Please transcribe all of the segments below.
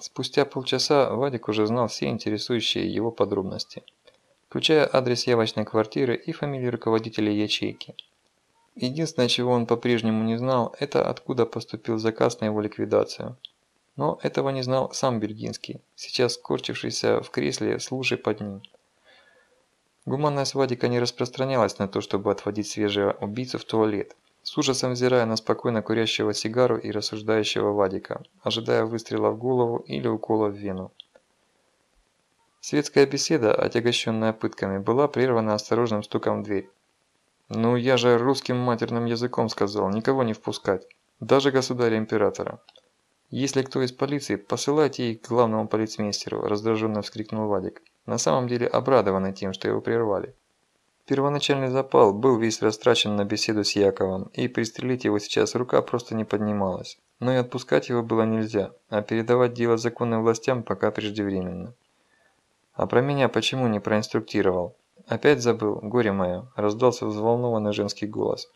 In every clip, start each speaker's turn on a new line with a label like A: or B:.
A: Спустя полчаса Вадик уже знал все интересующие его подробности, включая адрес явочной квартиры и фамилию руководителя ячейки. Единственное, чего он по-прежнему не знал, это откуда поступил заказ на его ликвидацию. Но этого не знал сам Бельгинский, сейчас скорчившийся в кресле с лужей под ним. Гуманность Вадика не распространялась на то, чтобы отводить свежего убийцу в туалет, с ужасом взирая на спокойно курящего сигару и рассуждающего Вадика, ожидая выстрела в голову или укола в вену. Светская беседа, отягощенная пытками, была прервана осторожным стуком в дверь. «Ну я же русским матерным языком сказал, никого не впускать, даже государя-императора». «Если кто из полиции, посылайте их к главному полицмейстеру», – раздраженно вскрикнул Вадик, на самом деле обрадованный тем, что его прервали. Первоначальный запал был весь растрачен на беседу с Яковом, и пристрелить его сейчас рука просто не поднималась. Но и отпускать его было нельзя, а передавать дело законным властям пока преждевременно. «А про меня почему не проинструктировал?» «Опять забыл, горе мое», – раздался взволнованный женский голос.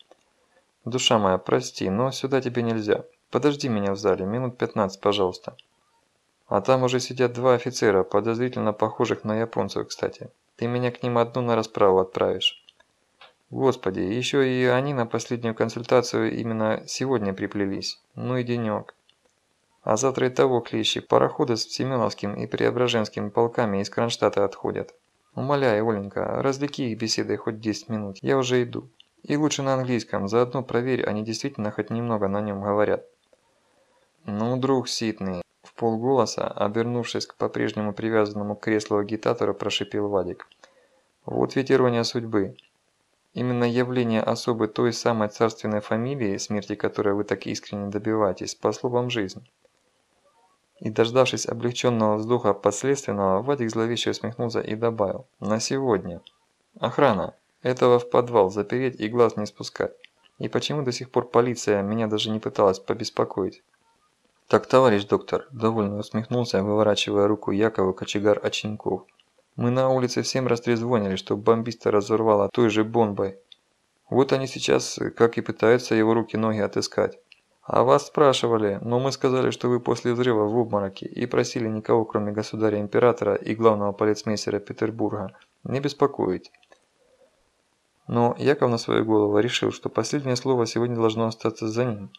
A: «Душа моя, прости, но сюда тебе нельзя. Подожди меня в зале, минут 15, пожалуйста. А там уже сидят два офицера, подозрительно похожих на японцев, кстати. Ты меня к ним одну на расправу отправишь. Господи, еще и они на последнюю консультацию именно сегодня приплелись. Ну и денек. А завтра и того клещи, пароходы с Семеновским и Преображенским полками из Кронштадта отходят. Умоляю, Оленька, развлеки их беседой хоть 10 минут, я уже иду. И лучше на английском, заодно проверь, они действительно хоть немного на нем говорят. «Ну, друг Ситный», – в обернувшись к по-прежнему привязанному к креслу агитатора, прошипел Вадик. «Вот ведь ирония судьбы. Именно явление особы той самой царственной фамилии, смерти которой вы так искренне добиваетесь, спасло вам жизнь». И дождавшись облегченного вздоха подследственного, Вадик зловеще усмехнулся и добавил «На сегодня». «Охрана! Этого в подвал запереть и глаз не спускать. И почему до сих пор полиция меня даже не пыталась побеспокоить?» «Так, товарищ доктор», – довольно усмехнулся, выворачивая руку Якову кочегар Оченьков. «Мы на улице всем растрезвонили, что бомбиста разорвало той же бомбой. Вот они сейчас, как и пытаются его руки-ноги отыскать. А вас спрашивали, но мы сказали, что вы после взрыва в обмороке и просили никого, кроме государя-императора и главного полицмейстера Петербурга, не беспокоить». Но Яков на свою голову решил, что последнее слово сегодня должно остаться за ним.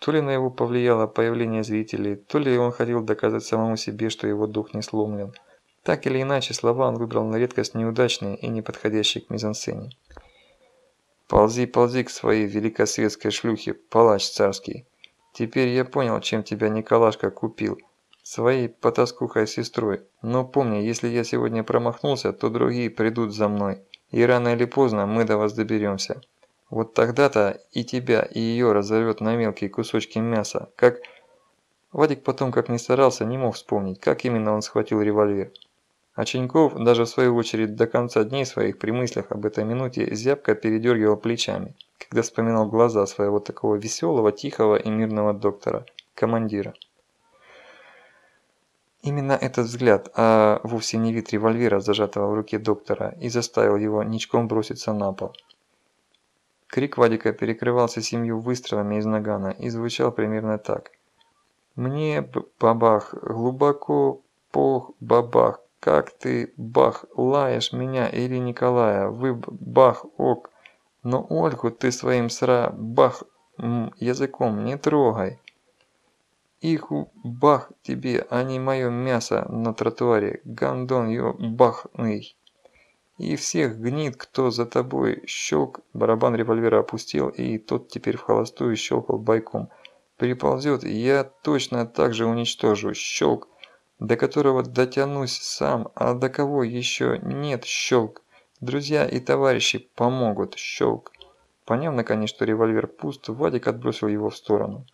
A: То ли на его повлияло появление зрителей, то ли он хотел доказать самому себе, что его дух не сломлен. Так или иначе, слова он выбрал на редкость неудачные и неподходящие к мизансцене. «Ползи, ползи к своей великосветской шлюхе, палач царский. Теперь я понял, чем тебя Николашка купил. Своей потаскухой сестрой. Но помни, если я сегодня промахнулся, то другие придут за мной. И рано или поздно мы до вас доберемся». Вот тогда-то и тебя, и ее разорвет на мелкие кусочки мяса, как... Вадик потом, как ни старался, не мог вспомнить, как именно он схватил револьвер. А Ченьков, даже в свою очередь до конца дней своих при мыслях об этой минуте, зябко передергивал плечами, когда вспоминал глаза своего такого веселого, тихого и мирного доктора, командира. Именно этот взгляд, а вовсе не вид револьвера, зажатого в руке доктора, и заставил его ничком броситься на пол. Крик Вадика перекрывался семью выстрелами из нагана и звучал примерно так. «Мне бабах, глубоко пох бабах, как ты, бах, лаешь меня или Николая, вы бах, ок, но Ольгу ты своим сра, бах, языком не трогай. Их бах тебе, а не мое мясо на тротуаре, гандон ё бахный». И всех гнит, кто за тобой щелк, барабан револьвера опустил, и тот теперь в холостую щелкал бойком. Переползет, и я точно так же уничтожу, щелк, до которого дотянусь сам, а до кого еще нет, щелк. Друзья и товарищи помогут, щелк. Поняв наконец, что револьвер пуст, Вадик отбросил его в сторону.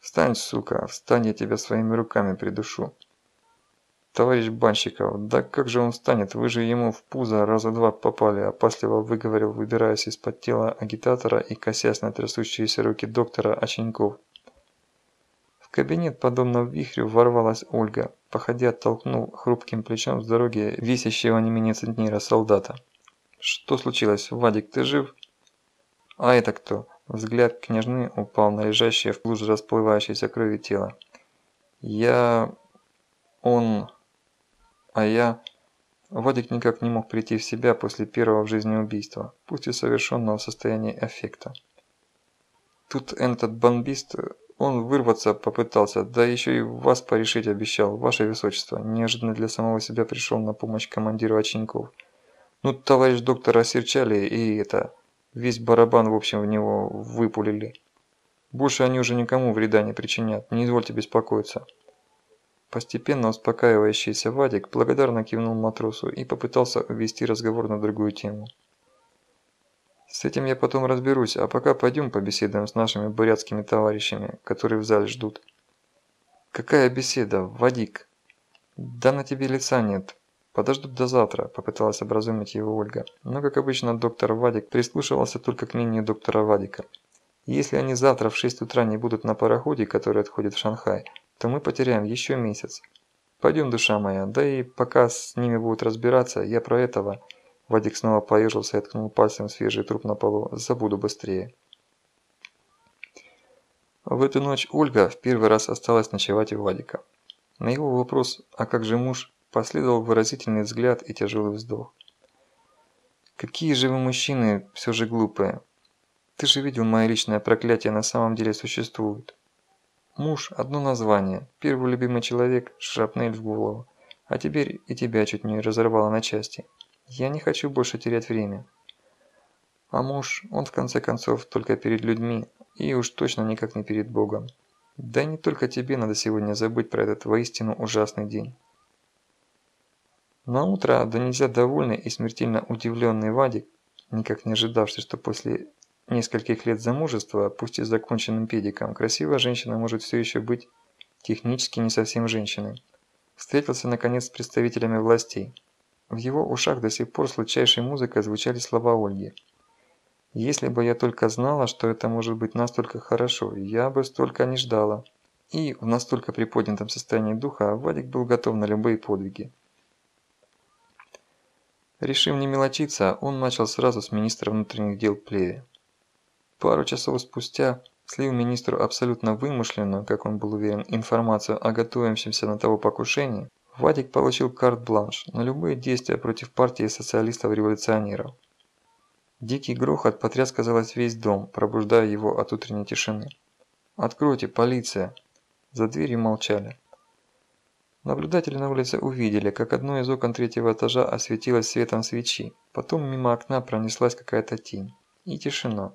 A: «Встань, сука, встань, я тебя своими руками придушу». «Товарищ Банщиков, да как же он встанет? Вы же ему в пузо раза два попали», – опасливо выговорил, выбираясь из-под тела агитатора и косясь на трясущиеся руки доктора Оченьков. В кабинет, подобно вихрю, ворвалась Ольга, походя оттолкнув хрупким плечом с дороги висящего не менее центнера солдата. «Что случилось? Вадик, ты жив?» «А это кто?» Взгляд княжны упал на лежащее в луже расплывающейся крови тело. «Я... Он... А я... Вадик никак не мог прийти в себя после первого в жизни убийства, пусть и совершенного в состоянии аффекта. Тут этот бомбист, он вырваться попытался, да еще и вас порешить обещал, ваше высочество. Неожиданно для самого себя пришел на помощь командиру оченьков. Ну, товарищ доктор осерчали и это, весь барабан в общем в него выпулили. Больше они уже никому вреда не причинят, не извольте беспокоиться. Постепенно успокаивающийся Вадик благодарно кивнул матросу и попытался увести разговор на другую тему. С этим я потом разберусь, а пока пойдем побеседуем с нашими бурятскими товарищами, которые в зале ждут. Какая беседа, Вадик? Да на тебе лица нет. Подождут до завтра, попыталась образумить его Ольга. Но, как обычно, доктор Вадик прислушивался только к мнению доктора Вадика. Если они завтра в 6 утра не будут на пароходе, который отходит в Шанхай, то мы потеряем еще месяц. Пойдем, душа моя, да и пока с ними будут разбираться, я про этого Вадик снова поежился и ткнул пальцем свежий труп на полу. «Забуду быстрее». В эту ночь Ольга в первый раз осталась ночевать у Вадика. На его вопрос «А как же муж?» последовал выразительный взгляд и тяжелый вздох. «Какие же вы мужчины все же глупые. Ты же видел, мое личное проклятие на самом деле существует. Муж – одно название, первый любимый человек – шрапнель в голову, а теперь и тебя чуть не разорвало на части». Я не хочу больше терять время. А муж, он в конце концов только перед людьми, и уж точно никак не перед Богом. Да и не только тебе надо сегодня забыть про этот воистину ужасный день. На утро, да нельзя довольный и смертельно удивленный Вадик, никак не ожидавший, что после нескольких лет замужества, пусть и законченным педиком, красивая женщина может все еще быть технически не совсем женщиной, встретился наконец с представителями властей. В его ушах до сих пор сладчайшей музыкой звучали слова Ольги. «Если бы я только знала, что это может быть настолько хорошо, я бы столько не ждала». И в настолько приподнятом состоянии духа Вадик был готов на любые подвиги. Решив не мелочиться, он начал сразу с министра внутренних дел Плеве. Пару часов спустя слил министру абсолютно вымышленную, как он был уверен, информацию о готовящемся на того покушении, Вадик получил карт-бланш на любые действия против партии социалистов-революционеров. Дикий грохот потряс, казалось, весь дом, пробуждая его от утренней тишины. «Откройте, полиция!» За дверью молчали. Наблюдатели на улице увидели, как одно из окон третьего этажа осветилось светом свечи, потом мимо окна пронеслась какая-то тень. И тишина.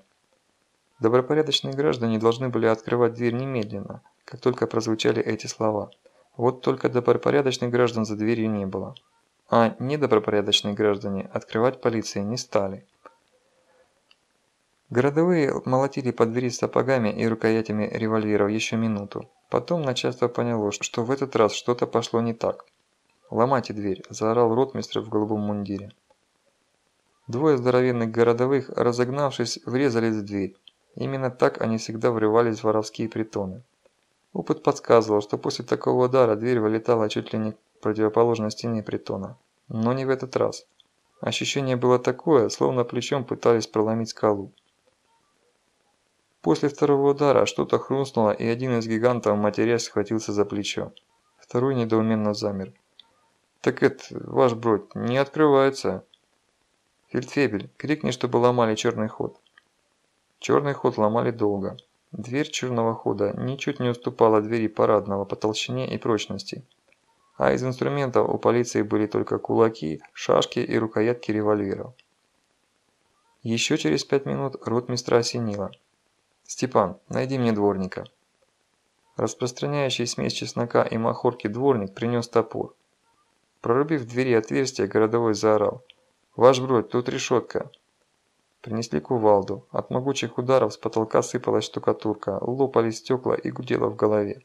A: Добропорядочные граждане должны были открывать дверь немедленно, как только прозвучали эти слова – вот только добропорядочных граждан за дверью не было. А недобропорядочные граждане открывать полиции не стали. Городовые молотили по двери сапогами и рукоятями револьверов еще минуту. Потом начальство поняло, что в этот раз что-то пошло не так. «Ломайте дверь!» – заорал ротмистр в голубом мундире. Двое здоровенных городовых, разогнавшись, врезались в дверь. Именно так они всегда врывались в воровские притоны. Опыт подсказывал, что после такого удара дверь вылетала чуть ли не к противоположной стене притона. Но не в этот раз. Ощущение было такое, словно плечом пытались проломить скалу. После второго удара что-то хрустнуло, и один из гигантов матерясь схватился за плечо. Второй недоуменно замер. «Так это, ваш бродь, не открывается!» «Фельдфебель, крикни, чтобы ломали черный ход!» Черный ход ломали долго. Дверь черного хода ничуть не уступала двери парадного по толщине и прочности. А из инструментов у полиции были только кулаки, шашки и рукоятки револьверов. Еще через пять минут ротмистра осенило. «Степан, найди мне дворника». Распространяющий смесь чеснока и махорки дворник принес топор. Прорубив двери отверстие, городовой заорал. «Ваш бродь, тут решетка. Принесли кувалду. От могучих ударов с потолка сыпалась штукатурка, лопались стекла и гудело в голове.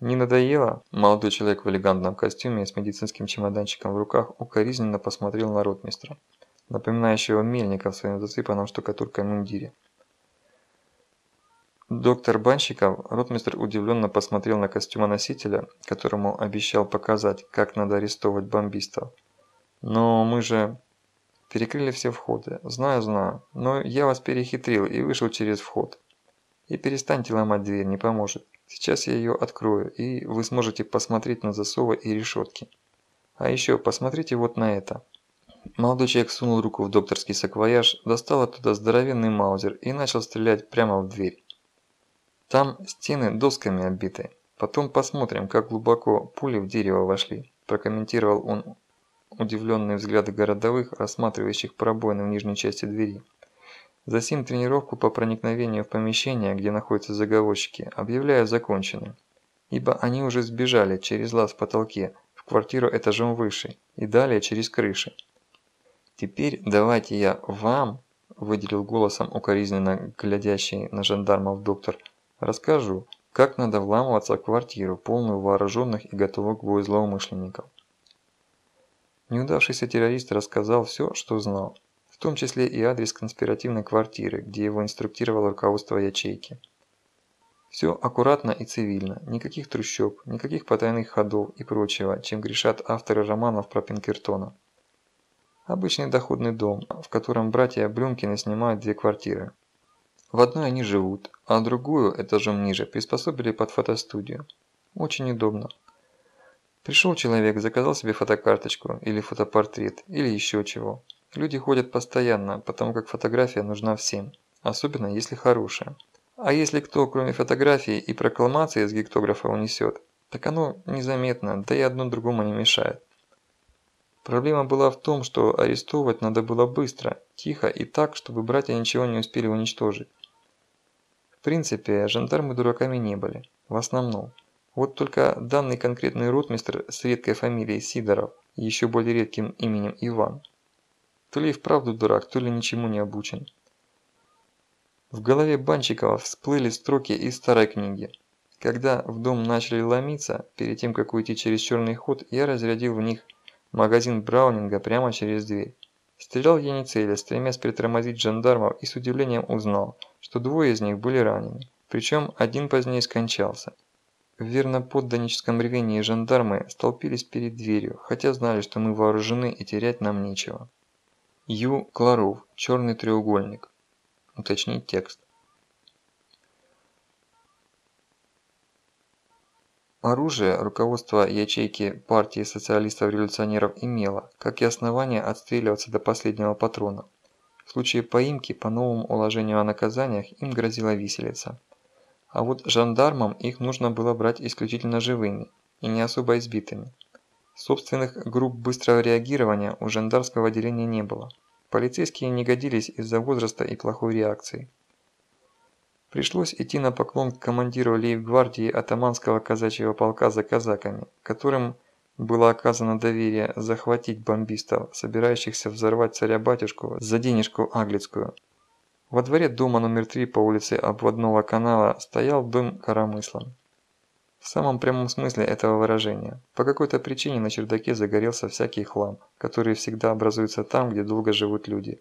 A: «Не надоело?» Молодой человек в элегантном костюме с медицинским чемоданчиком в руках укоризненно посмотрел на ротмистра, напоминающего мельника в своем засыпанном штукатуркой мундире. Доктор Банщиков, ротмистр удивленно посмотрел на костюмоносителя, которому обещал показать, как надо арестовывать бомбистов. «Но мы же...» Перекрыли все входы. Знаю, знаю. Но я вас перехитрил и вышел через вход. И перестаньте ломать дверь, не поможет. Сейчас я ее открою, и вы сможете посмотреть на засовы и решетки. А еще посмотрите вот на это. Молодой человек сунул руку в докторский саквояж, достал оттуда здоровенный маузер и начал стрелять прямо в дверь. Там стены досками обиты. Потом посмотрим, как глубоко пули в дерево вошли, прокомментировал он удивленные взгляды городовых, рассматривающих пробоины в нижней части двери. Засим тренировку по проникновению в помещение, где находятся заговорщики, объявляю законченной. Ибо они уже сбежали через лаз в потолке, в квартиру этажом выше и далее через крыши. Теперь давайте я вам, выделил голосом укоризненно глядящий на жандармов доктор, расскажу, как надо вламываться в квартиру, полную вооруженных и готовых к бою злоумышленников. Неудавшийся террорист рассказал все, что знал, в том числе и адрес конспиративной квартиры, где его инструктировало руководство ячейки. Все аккуратно и цивильно, никаких трущоб, никаких потайных ходов и прочего, чем грешат авторы романов про Пинкертона. Обычный доходный дом, в котором братья Блюмкины снимают две квартиры. В одной они живут, а другую, этажом ниже, приспособили под фотостудию. Очень удобно. Пришел человек, заказал себе фотокарточку, или фотопортрет, или еще чего. Люди ходят постоянно, потому как фотография нужна всем, особенно если хорошая. А если кто, кроме фотографии и прокламации с гектографа унесет, так оно незаметно, да и одно другому не мешает. Проблема была в том, что арестовывать надо было быстро, тихо и так, чтобы братья ничего не успели уничтожить. В принципе, жандармы дураками не были, в основном. Вот только данный конкретный ротмистр с редкой фамилией Сидоров и еще более редким именем Иван. То ли и вправду дурак, то ли ничему не обучен. В голове Банчикова всплыли строки из старой книги. Когда в дом начали ломиться, перед тем как уйти через черный ход, я разрядил в них магазин Браунинга прямо через дверь. Стрелял я не целя, стремясь притормозить жандармов и с удивлением узнал, что двое из них были ранены, причем один позднее скончался. В верноподданническом рвении жандармы столпились перед дверью, хотя знали, что мы вооружены и терять нам нечего. Ю. Кларов. Черный треугольник. Уточнить текст. Оружие руководство ячейки партии социалистов-революционеров имело, как и основание отстреливаться до последнего патрона. В случае поимки по новому уложению о наказаниях им грозила виселица. А вот жандармам их нужно было брать исключительно живыми и не особо избитыми. Собственных групп быстрого реагирования у жандарского отделения не было. Полицейские не годились из-за возраста и плохой реакции. Пришлось идти на поклон к командиру лейб-гвардии атаманского казачьего полка за казаками, которым было оказано доверие захватить бомбистов, собирающихся взорвать царя-батюшку за денежку аглицкую. Во дворе дома номер 3 по улице Обводного канала стоял дом коромысла. В самом прямом смысле этого выражения. По какой-то причине на чердаке загорелся всякий хлам, который всегда образуется там, где долго живут люди.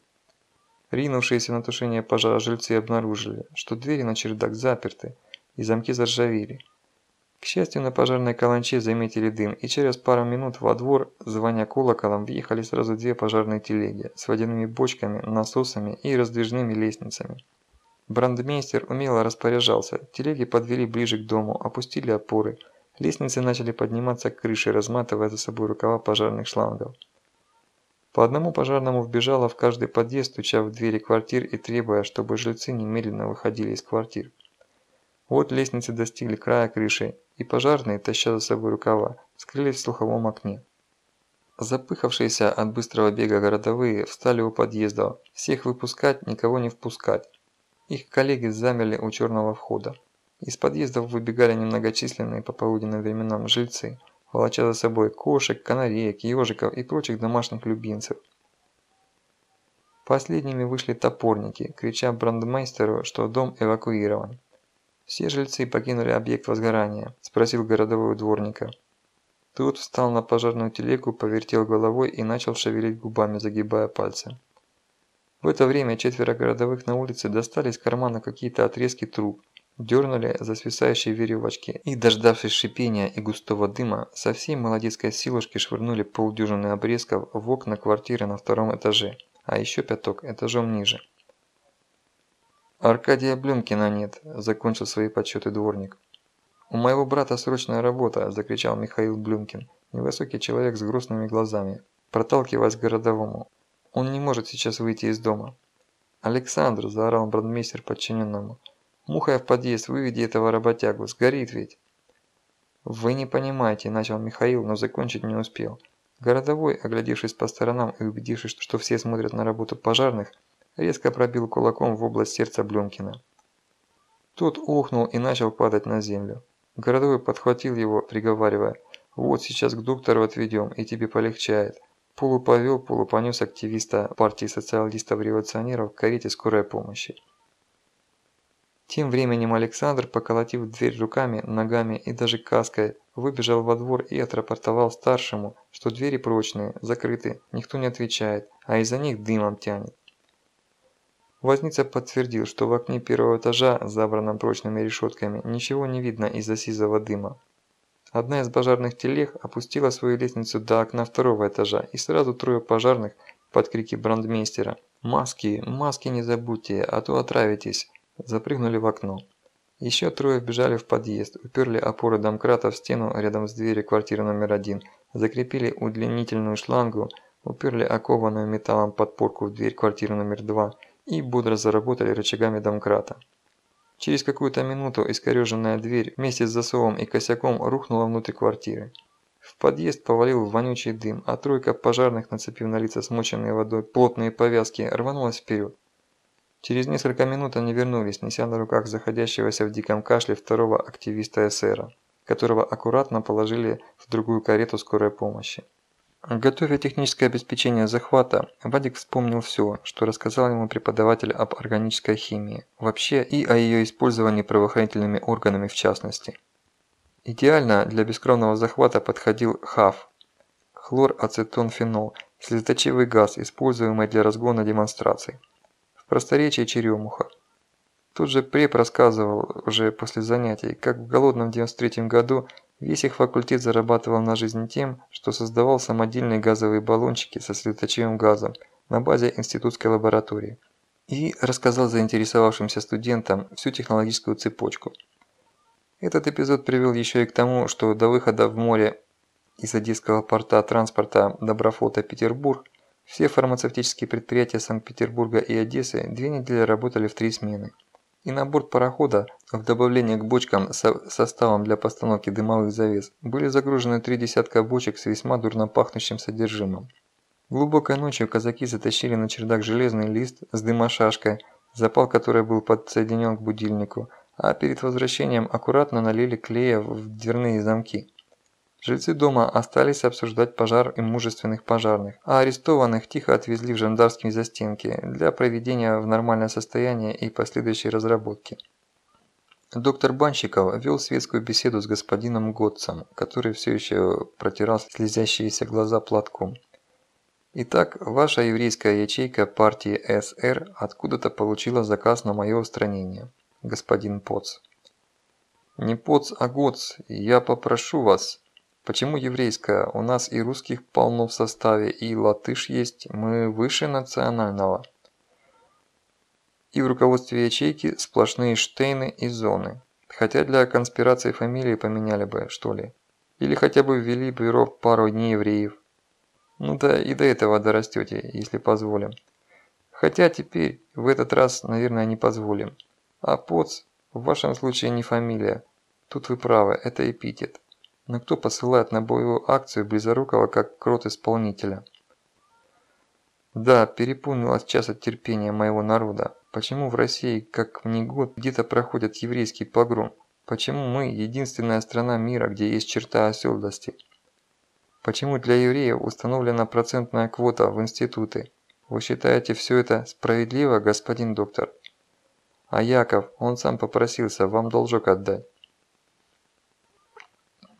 A: Ринувшиеся на тушение пожара жильцы обнаружили, что двери на чердак заперты и замки заржавели. К счастью, на пожарной каланче заметили дым, и через пару минут во двор, звоня колоколом, въехали сразу две пожарные телеги с водяными бочками, насосами и раздвижными лестницами. Брандмейстер умело распоряжался, телеги подвели ближе к дому, опустили опоры, лестницы начали подниматься к крыше, разматывая за собой рукава пожарных шлангов. По одному пожарному вбежало в каждый подъезд, стуча в двери квартир и требуя, чтобы жильцы немедленно выходили из квартир. Вот лестницы достигли края крыши, и пожарные, таща за собой рукава, скрылись в слуховом окне. Запыхавшиеся от быстрого бега городовые встали у подъездов, всех выпускать, никого не впускать. Их коллеги замерли у черного входа. Из подъездов выбегали немногочисленные по полуденным временам жильцы, волоча за собой кошек, канареек, ежиков и прочих домашних любимцев. Последними вышли топорники, крича брандмейстеру, что дом эвакуирован. «Все жильцы покинули объект возгорания?» – спросил городовой дворника. Тот встал на пожарную телегу, повертел головой и начал шевелить губами, загибая пальцы. В это время четверо городовых на улице достали из кармана какие-то отрезки труб, дернули за свисающие веревочки и, дождавшись шипения и густого дыма, со всей молодецкой силушки швырнули полдюжины обрезков в окна квартиры на втором этаже, а еще пяток этажом ниже. «Аркадия Блюмкина нет», – закончил свои подсчеты дворник. «У моего брата срочная работа!» – закричал Михаил Блюмкин, невысокий человек с грустными глазами, проталкиваясь к городовому. «Он не может сейчас выйти из дома». «Александр!» – заорал брандмейстер подчиненному. «Мухая в подъезд, выведи этого работягу, сгорит ведь!» «Вы не понимаете», – начал Михаил, но закончить не успел. Городовой, оглядевшись по сторонам и убедившись, что все смотрят на работу пожарных, резко пробил кулаком в область сердца Блюмкина. Тот ухнул и начал падать на землю. Городовой подхватил его, приговаривая, «Вот сейчас к доктору отведем, и тебе полегчает». Полуповел, полупонес активиста партии социалистов-революционеров к карете скорой помощи. Тем временем Александр, поколотив дверь руками, ногами и даже каской, выбежал во двор и отрапортовал старшему, что двери прочные, закрыты, никто не отвечает, а из-за них дымом тянет. Возница подтвердил, что в окне первого этажа, забранном прочными решетками, ничего не видно из-за сизого дыма. Одна из пожарных телег опустила свою лестницу до окна второго этажа, и сразу трое пожарных под крики брандмейстера «Маски, маски не забудьте, а то отравитесь!» запрыгнули в окно. Еще трое вбежали в подъезд, уперли опоры домкрата в стену рядом с дверью квартиры номер один, закрепили удлинительную шлангу, уперли окованную металлом подпорку в дверь квартиры номер два и бодро заработали рычагами домкрата. Через какую-то минуту искореженная дверь вместе с засовом и косяком рухнула внутрь квартиры. В подъезд повалил вонючий дым, а тройка пожарных, нацепив на лица смоченные водой плотные повязки, рванулась вперед. Через несколько минут они вернулись, неся на руках заходящегося в диком кашле второго активиста СРа, которого аккуратно положили в другую карету скорой помощи. Готовя техническое обеспечение захвата, Вадик вспомнил все, что рассказал ему преподаватель об органической химии, вообще и о ее использовании правоохранительными органами в частности. Идеально для бескровного захвата подходил ХАФ – хлорацетонфенол, слезоточивый газ, используемый для разгона демонстраций просторечие черемуха. Тут же преп рассказывал уже после занятий, как в голодном 93 году весь их факультет зарабатывал на жизнь тем, что создавал самодельные газовые баллончики со светочевым газом на базе институтской лаборатории. И рассказал заинтересовавшимся студентам всю технологическую цепочку. Этот эпизод привел еще и к тому, что до выхода в море из Одесского порта транспорта Доброфлота Петербург все фармацевтические предприятия Санкт-Петербурга и Одессы две недели работали в три смены. И на борт парохода, в добавление к бочкам со составом для постановки дымовых завес, были загружены три десятка бочек с весьма дурно пахнущим содержимым. Глубокой ночью казаки затащили на чердак железный лист с дымошашкой, запал которой был подсоединен к будильнику, а перед возвращением аккуратно налили клея в дверные замки. Жильцы дома остались обсуждать пожар имущественных пожарных, а арестованных тихо отвезли в жандарские застенки для проведения в нормальное состояние и последующей разработки. Доктор Банщиков вел светскую беседу с господином Готцем, который все еще протирал слезящиеся глаза платком. Итак, ваша еврейская ячейка партии СР откуда-то получила заказ на мое устранение, господин Поц. Не Поц, а Готц, я попрошу вас, Почему еврейская? У нас и русских полно в составе, и латыш есть, мы выше национального. И в руководстве ячейки сплошные штейны и зоны. Хотя для конспирации фамилии поменяли бы, что ли. Или хотя бы ввели бюро пару дней евреев. Ну да и до этого дорастете, если позволим. Хотя теперь, в этот раз, наверное, не позволим. А поц, в вашем случае не фамилия. Тут вы правы, это эпитет. Но кто посылает на боевую акцию Близорукого как крот-исполнителя? Да, переполнилось час от терпения моего народа. Почему в России, как в год, где-то проходит еврейский погром? Почему мы единственная страна мира, где есть черта оседлости? Почему для евреев установлена процентная квота в институты? Вы считаете все это справедливо, господин доктор? А Яков, он сам попросился вам должок отдать.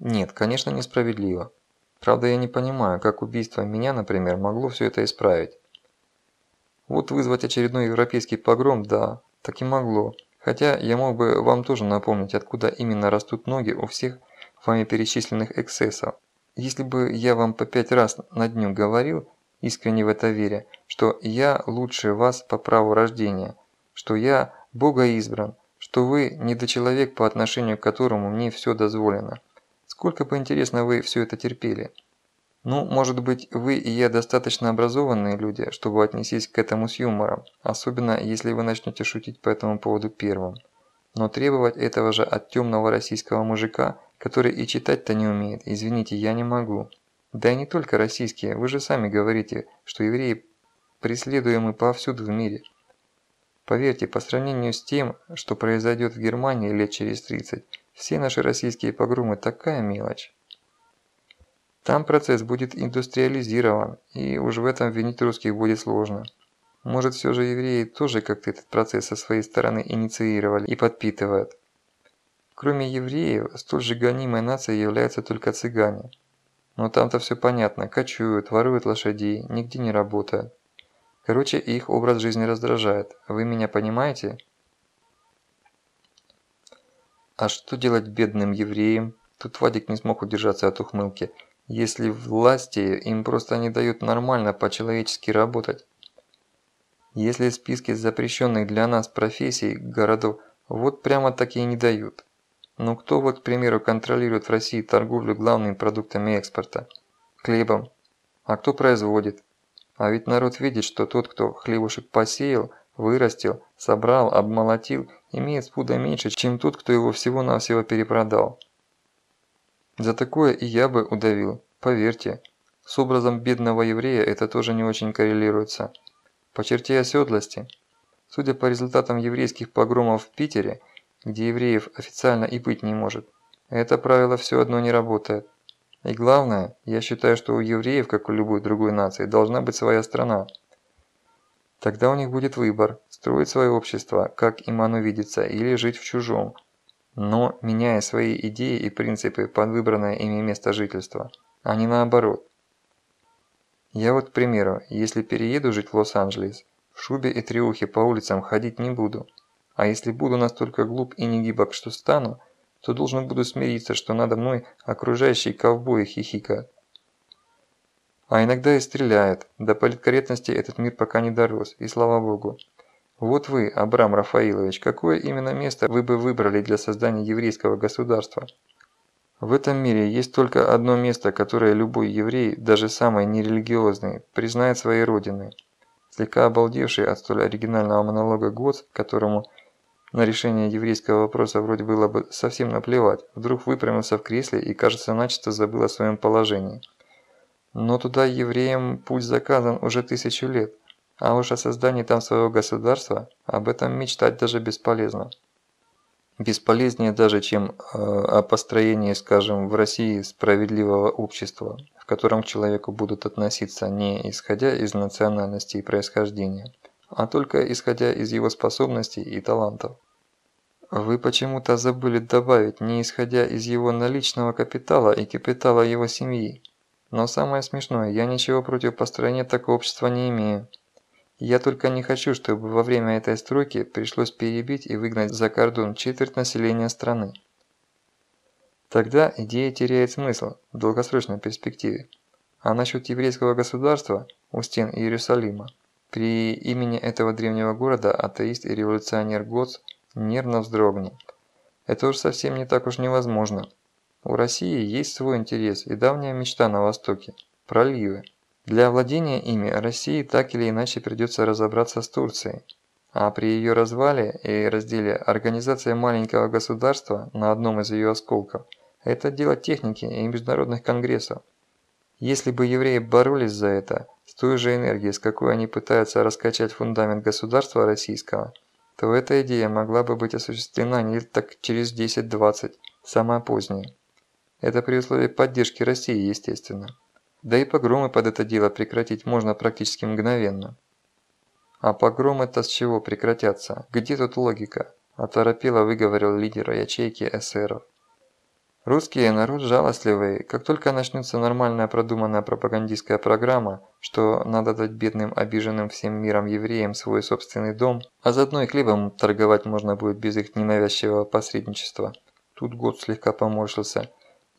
A: Нет, конечно несправедливо. Правда я не понимаю, как убийство меня, например, могло все это исправить. Вот вызвать очередной европейский погром, да, так и могло. Хотя я мог бы вам тоже напомнить, откуда именно растут ноги у всех вами перечисленных эксцессов. Если бы я вам по пять раз на дню говорил, искренне в это веря, что я лучше вас по праву рождения, что я Бога избран, что вы недочеловек по отношению к которому мне все дозволено. Сколько бы интересно вы все это терпели. Ну, может быть, вы и я достаточно образованные люди, чтобы отнестись к этому с юмором, особенно если вы начнете шутить по этому поводу первым. Но требовать этого же от темного российского мужика, который и читать-то не умеет, извините, я не могу. Да и не только российские, вы же сами говорите, что евреи преследуемы повсюду в мире. Поверьте, по сравнению с тем, что произойдет в Германии лет через 30, все наши российские погромы такая мелочь. Там процесс будет индустриализирован, и уж в этом винить русских будет сложно. Может все же евреи тоже как-то этот процесс со своей стороны инициировали и подпитывают. Кроме евреев, столь же гонимой нацией являются только цыгане. Но там-то все понятно, кочуют, воруют лошадей, нигде не работают. Короче, их образ жизни раздражает. Вы меня понимаете? А что делать бедным евреям? Тут Вадик не смог удержаться от ухмылки. Если власти им просто не дают нормально по-человечески работать. Если списки запрещенных для нас профессий городов вот прямо так и не дают. Но кто вот, к примеру, контролирует в России торговлю главными продуктами экспорта? Хлебом. А кто производит? А ведь народ видит, что тот, кто хлебушек посеял, вырастил, собрал, обмолотил, имеет спуда меньше, чем тот, кто его всего-навсего перепродал. За такое и я бы удавил, поверьте. С образом бедного еврея это тоже не очень коррелируется. По черте оседлости, судя по результатам еврейских погромов в Питере, где евреев официально и быть не может, это правило все одно не работает. И главное, я считаю, что у евреев, как у любой другой нации, должна быть своя страна. Тогда у них будет выбор – строить свое общество, как им оно видится, или жить в чужом, но меняя свои идеи и принципы под выбранное ими место жительства, а не наоборот. Я вот, к примеру, если перееду жить в Лос-Анджелес, в шубе и триухе по улицам ходить не буду. А если буду настолько глуп и негибок, что стану – то должен буду смириться, что надо мной окружающие ковбои хихикают. А иногда и стреляют, до политкорректности этот мир пока не дорос, и слава богу. Вот вы, Абрам Рафаилович, какое именно место вы бы выбрали для создания еврейского государства? В этом мире есть только одно место, которое любой еврей, даже самый нерелигиозный, признает своей родиной. Слегка обалдевший от столь оригинального монолога Гоц, которому на решение еврейского вопроса вроде было бы совсем наплевать, вдруг выпрямился в кресле и, кажется, начисто забыл о своем положении. Но туда евреям путь заказан уже тысячу лет, а уж о создании там своего государства, об этом мечтать даже бесполезно. Бесполезнее даже, чем э, о построении, скажем, в России справедливого общества, в котором к человеку будут относиться не исходя из национальности и происхождения, а только исходя из его способностей и талантов. Вы почему-то забыли добавить, не исходя из его наличного капитала и капитала его семьи. Но самое смешное, я ничего против построения такого общества не имею. Я только не хочу, чтобы во время этой стройки пришлось перебить и выгнать за кордон четверть населения страны. Тогда идея теряет смысл в долгосрочной перспективе. А насчет еврейского государства у стен Иерусалима при имени этого древнего города атеист и революционер Гоц нервно вздрогнул. Это уж совсем не так уж невозможно. У России есть свой интерес и давняя мечта на Востоке – проливы. Для владения ими России так или иначе придется разобраться с Турцией. А при ее развале и разделе организация маленького государства на одном из ее осколков – это дело техники и международных конгрессов. Если бы евреи боролись за это с той же энергией, с какой они пытаются раскачать фундамент государства российского, то эта идея могла бы быть осуществлена не так через 10-20, самое позднее. Это при условии поддержки России, естественно. Да и погромы под это дело прекратить можно практически мгновенно. А погромы-то с чего прекратятся? Где тут логика? Оторопело выговорил лидер ячейки эсеров. Русские народ жалостливый. Как только начнется нормальная продуманная пропагандистская программа, что надо дать бедным обиженным всем миром евреям свой собственный дом, а заодно и хлебом торговать можно будет без их ненавязчивого посредничества. Тут год слегка поморщился.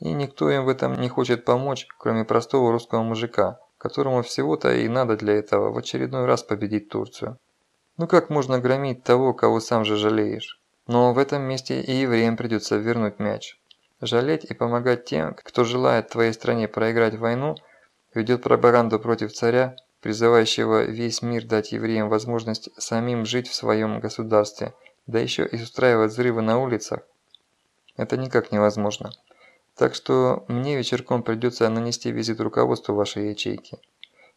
A: И никто им в этом не хочет помочь, кроме простого русского мужика, которому всего-то и надо для этого в очередной раз победить Турцию. Ну как можно громить того, кого сам же жалеешь? Но в этом месте и евреям придется вернуть мяч. Жалеть и помогать тем, кто желает твоей стране проиграть войну, ведет пропаганду против царя, призывающего весь мир дать евреям возможность самим жить в своем государстве, да еще и устраивать взрывы на улицах, это никак невозможно. Так что мне вечерком придется нанести визит руководству вашей ячейки.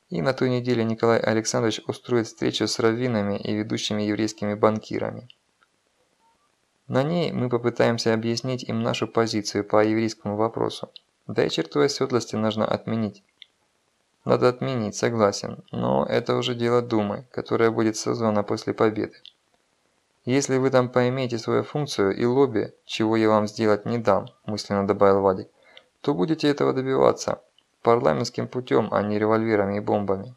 A: И на той неделе Николай Александрович устроит встречу с раввинами и ведущими еврейскими банкирами. На ней мы попытаемся объяснить им нашу позицию по еврейскому вопросу. Да и черту оседлости нужно отменить. Надо отменить, согласен, но это уже дело Думы, которая будет созвана после победы. Если вы там поймете свою функцию и лобби, чего я вам сделать не дам, мысленно добавил Вадик, то будете этого добиваться. Парламентским путем, а не револьверами и бомбами.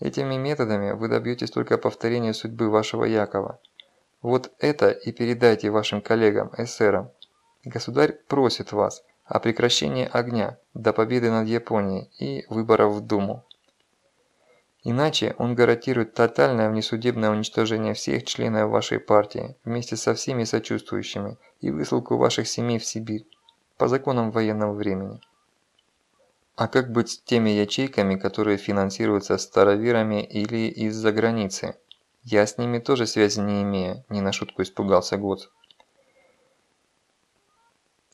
A: Этими методами вы добьетесь только повторения судьбы вашего Якова. Вот это и передайте вашим коллегам, эсерам. Государь просит вас о прекращении огня до победы над Японией и выборов в Думу. Иначе он гарантирует тотальное внесудебное уничтожение всех членов вашей партии вместе со всеми сочувствующими и высылку ваших семей в Сибирь по законам военного времени. А как быть с теми ячейками, которые финансируются староверами или из-за границы? Я с ними тоже связи не имею, не на шутку испугался Год.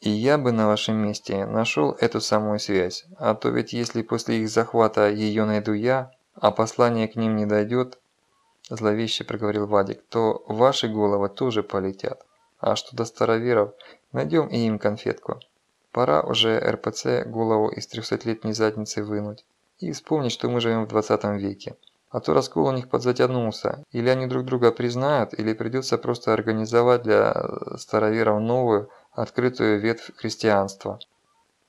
A: И я бы на вашем месте нашел эту самую связь, а то ведь если после их захвата ее найду я, а послание к ним не дойдет, зловеще проговорил Вадик, то ваши головы тоже полетят. А что до староверов, найдем и им конфетку. Пора уже РПЦ голову из трехсотлетней задницы вынуть и вспомнить, что мы живем в 20 веке. А то раскол у них подзатянулся. Или они друг друга признают, или придется просто организовать для староверов новую, открытую ветвь христианства.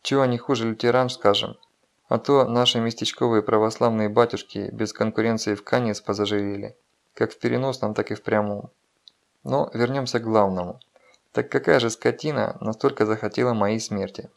A: Чего они хуже лютеран, скажем. А то наши местечковые православные батюшки без конкуренции в конец позаживели. Как в переносном, так и в прямом. Но вернемся к главному. Так какая же скотина настолько захотела моей смерти?